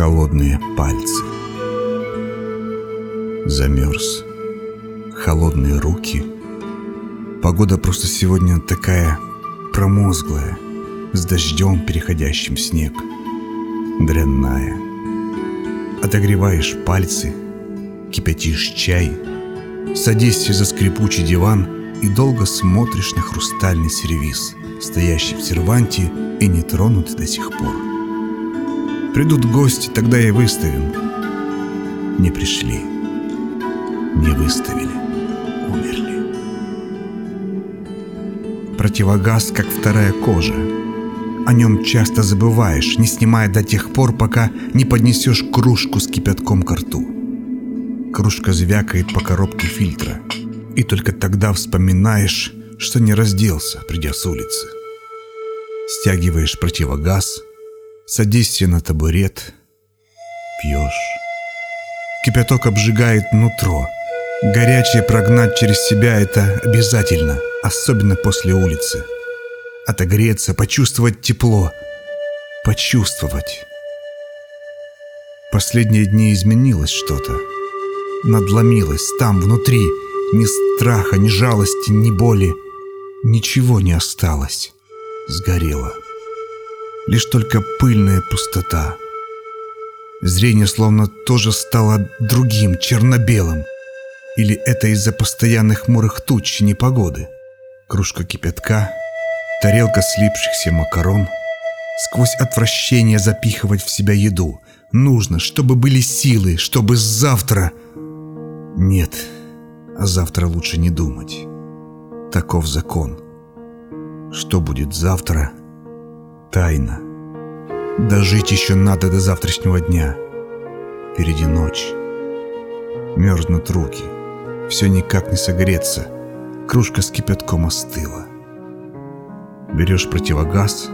Холодные пальцы. Замерз. Холодные руки. Погода просто сегодня такая промозглая, с дождем, переходящим в снег. Дрянная. Отогреваешь пальцы, кипятишь чай, садишься за скрипучий диван и долго смотришь на хрустальный сервиз, стоящий в серванте и не тронут до сих пор. Придут гости, тогда и выставим. Не пришли. Не выставили. Умерли. Противогаз, как вторая кожа. О нем часто забываешь, не снимая до тех пор, пока не поднесешь кружку с кипятком к рту. Кружка звякает по коробке фильтра. И только тогда вспоминаешь, что не разделся, придя с улицы. Стягиваешь противогаз – Садишься на табурет, пьешь. Кипяток обжигает нутро. Горячее прогнать через себя – это обязательно, особенно после улицы. Отогреться, почувствовать тепло. Почувствовать. Последние дни изменилось что-то. Надломилось там, внутри. Ни страха, ни жалости, ни боли. Ничего не осталось. Сгорело лишь только пыльная пустота. Зрение словно тоже стало другим, черно-белым. Или это из-за постоянных хмурых туч и непогоды? Кружка кипятка, тарелка слипшихся макарон. Сквозь отвращение запихивать в себя еду. Нужно, чтобы были силы, чтобы завтра... Нет, а завтра лучше не думать. Таков закон. Что будет завтра? Тайна. Дожить еще надо до завтрашнего дня. Впереди ночь. Мерзнут руки. Все никак не согреться. Кружка с кипятком остыла. Берешь противогаз,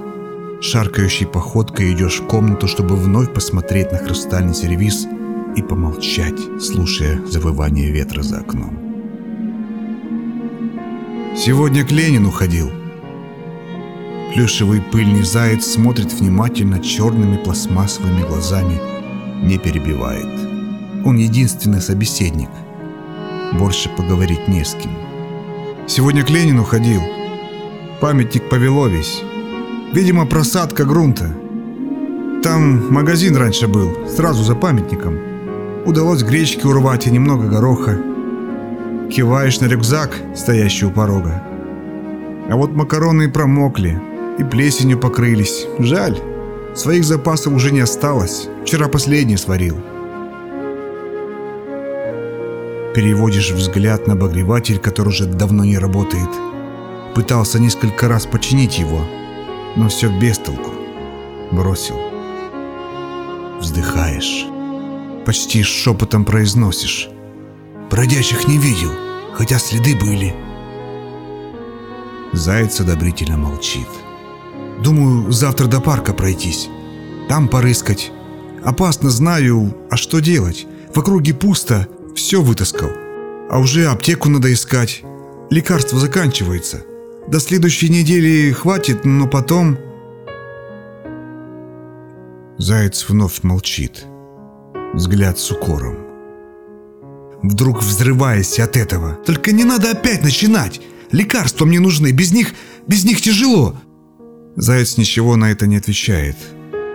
шаркающей походкой идешь в комнату, чтобы вновь посмотреть на хрустальный сервиз и помолчать, слушая завывание ветра за окном. «Сегодня к Ленину ходил», Плюшевый пыльный заяц смотрит внимательно черными пластмассовыми глазами, не перебивает. Он единственный собеседник. Больше поговорить не с кем. Сегодня к Ленину ходил. Памятник повело весь. Видимо, просадка грунта. Там магазин раньше был, сразу за памятником. Удалось гречки урвать и немного гороха. Киваешь на рюкзак, стоящий у порога. А вот макароны промокли, и плесенью покрылись. Жаль, своих запасов уже не осталось. Вчера последний сварил. Переводишь взгляд на обогреватель, который уже давно не работает. Пытался несколько раз починить его, но все без толку. Бросил. Вздыхаешь. Почти шепотом произносишь. Бродящих не видел, хотя следы были. Заяц одобрительно молчит. Думаю, завтра до парка пройтись. Там порыскать. Опасно, знаю, а что делать? В округе пусто, все вытаскал. А уже аптеку надо искать. Лекарство заканчивается. До следующей недели хватит, но потом... Заяц вновь молчит. Взгляд с укором. Вдруг взрываясь от этого. Только не надо опять начинать. Лекарства мне нужны. Без них... Без них тяжело. Заяц ничего на это не отвечает.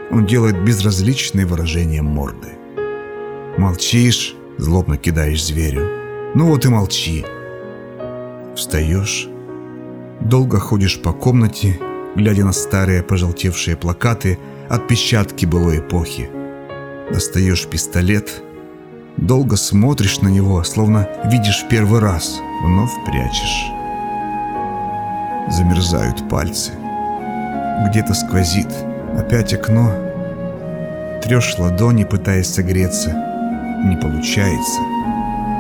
Он делает безразличные выражения морды. Молчишь, злобно кидаешь зверю. Ну вот и молчи. Встаешь, долго ходишь по комнате, глядя на старые пожелтевшие плакаты от печатки былой эпохи. Достаешь пистолет, долго смотришь на него, словно видишь первый раз, вновь прячешь. Замерзают пальцы. Где-то сквозит. Опять окно. Трешь ладони, пытаясь согреться. Не получается.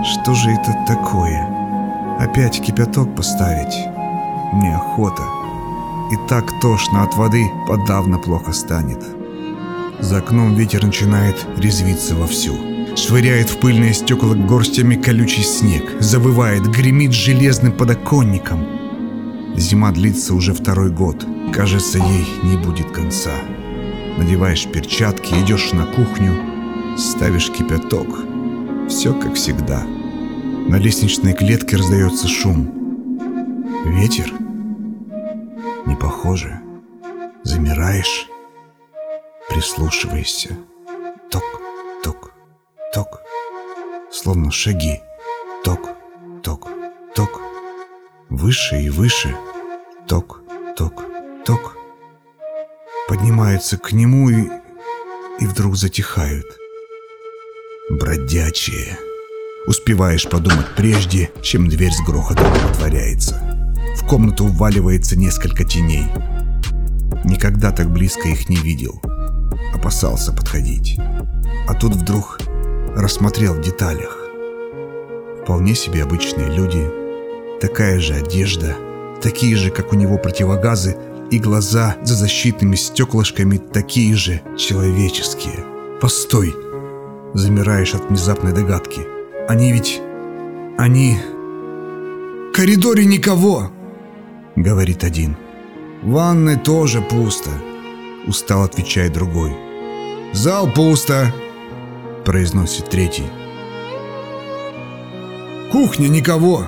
Что же это такое? Опять кипяток поставить? Неохота. И так тошно от воды подавно плохо станет. За окном ветер начинает резвиться вовсю. Швыряет в пыльные стекла горстями колючий снег. Завывает, гремит железным подоконником. Зима длится уже второй год. Кажется, ей не будет конца. Надеваешь перчатки, идешь на кухню, ставишь кипяток. Все как всегда. На лестничной клетке раздается шум. Ветер? Не похоже. Замираешь, прислушиваешься. Ток, ток, ток. Словно шаги. Ток, ток, ток. Выше и выше. Ток, ток, ток. Поднимаются к нему и, и вдруг затихают. Бродячие. Успеваешь подумать прежде, чем дверь с грохотом отворяется. В комнату вваливается несколько теней. Никогда так близко их не видел. Опасался подходить. А тут вдруг рассмотрел в деталях. Вполне себе обычные люди. Такая же одежда. Такие же, как у него противогазы. И глаза за защитными стеклышками такие же человеческие. Постой! Замираешь от внезапной догадки. Они ведь... Они... «В коридоре никого!» — говорит один. «В ванной тоже пусто», — устал отвечает другой. «Зал пусто», — произносит третий. «Кухня никого!»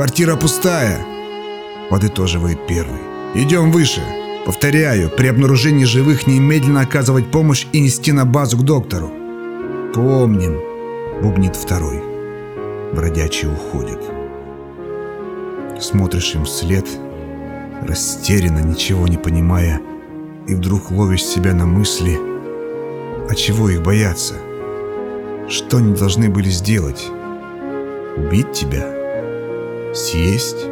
«Квартира пустая», — подытоживает первый. «Идем выше. Повторяю, при обнаружении живых немедленно оказывать помощь и нести на базу к доктору». «Помним», — бубнит второй. Бродячие уходят. Смотришь им вслед, растерянно, ничего не понимая, и вдруг ловишь себя на мысли, а чего их бояться? Что они должны были сделать? Убить тебя? Съесть?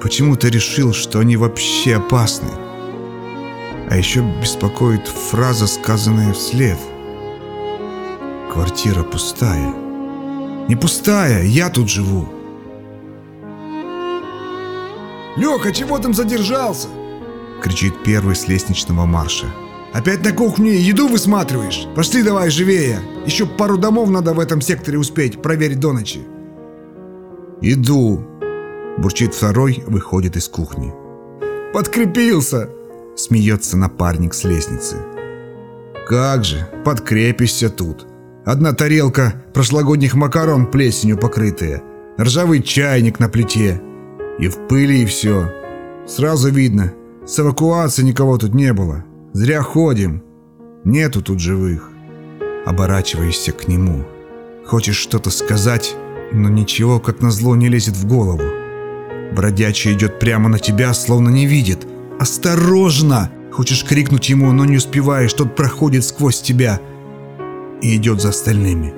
Почему ты решил, что они вообще опасны? А еще беспокоит фраза, сказанная вслед. Квартира пустая. Не пустая, я тут живу. «Леха, чего там задержался?» Кричит первый с лестничного марша. «Опять на кухне еду высматриваешь? Пошли давай живее! Еще пару домов надо в этом секторе успеть проверить до ночи!» «Иду!» Бурчит второй, выходит из кухни. «Подкрепился!» Смеется напарник с лестницы. «Как же, подкрепишься тут!» Одна тарелка прошлогодних макарон плесенью покрытая, ржавый чайник на плите. И в пыли, и все. Сразу видно, с эвакуации никого тут не было. Зря ходим. Нету тут живых. Оборачиваешься к нему. Хочешь что-то сказать, но ничего, как назло, не лезет в голову. Бродячий идет прямо на тебя, словно не видит. «Осторожно!» Хочешь крикнуть ему, но не успеваешь, тот проходит сквозь тебя – и идет за остальными.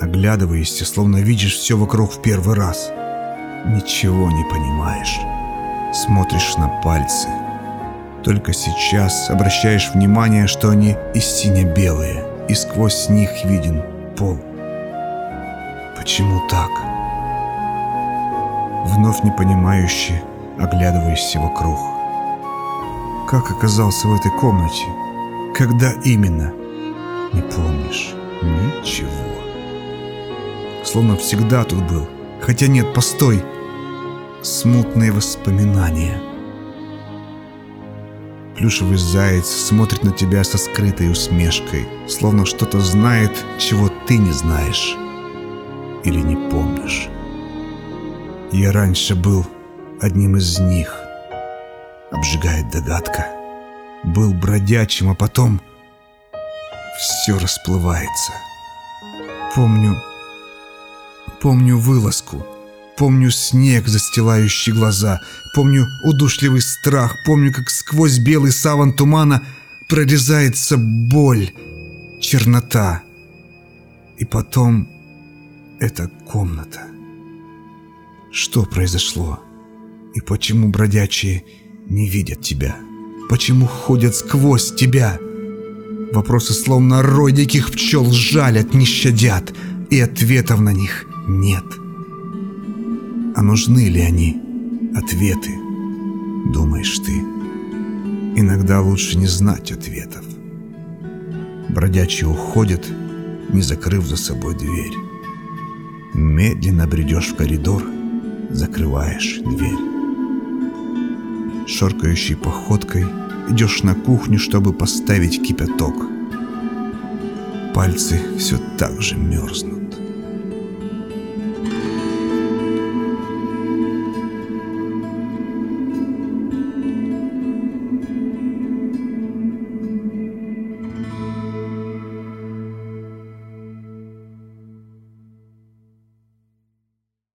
Оглядываешься, словно видишь все вокруг в первый раз. Ничего не понимаешь. Смотришь на пальцы. Только сейчас обращаешь внимание, что они и сине-белые, и сквозь них виден пол. Почему так? Вновь непонимающе оглядываешься вокруг. Как оказался в этой комнате? Когда именно? Не помнишь ничего. Словно всегда тут был. Хотя нет, постой. Смутные воспоминания. Плюшевый заяц смотрит на тебя со скрытой усмешкой, словно что-то знает, чего ты не знаешь или не помнишь. Я раньше был одним из них. Обжигает догадка. Был бродячим, а потом все расплывается. Помню... Помню вылазку. Помню снег, застилающий глаза. Помню удушливый страх. Помню, как сквозь белый саван тумана прорезается боль, чернота. И потом эта комната. Что произошло? И почему бродячие не видят тебя? Почему ходят сквозь тебя? Вопросы словно рой диких пчел жалят, не щадят, и ответов на них нет. А нужны ли они, ответы, думаешь ты? Иногда лучше не знать ответов. Бродячие уходят, не закрыв за собой дверь. Медленно бредешь в коридор, закрываешь дверь. Шоркающей походкой идешь на кухню, чтобы поставить кипяток. Пальцы все так же мерзнут.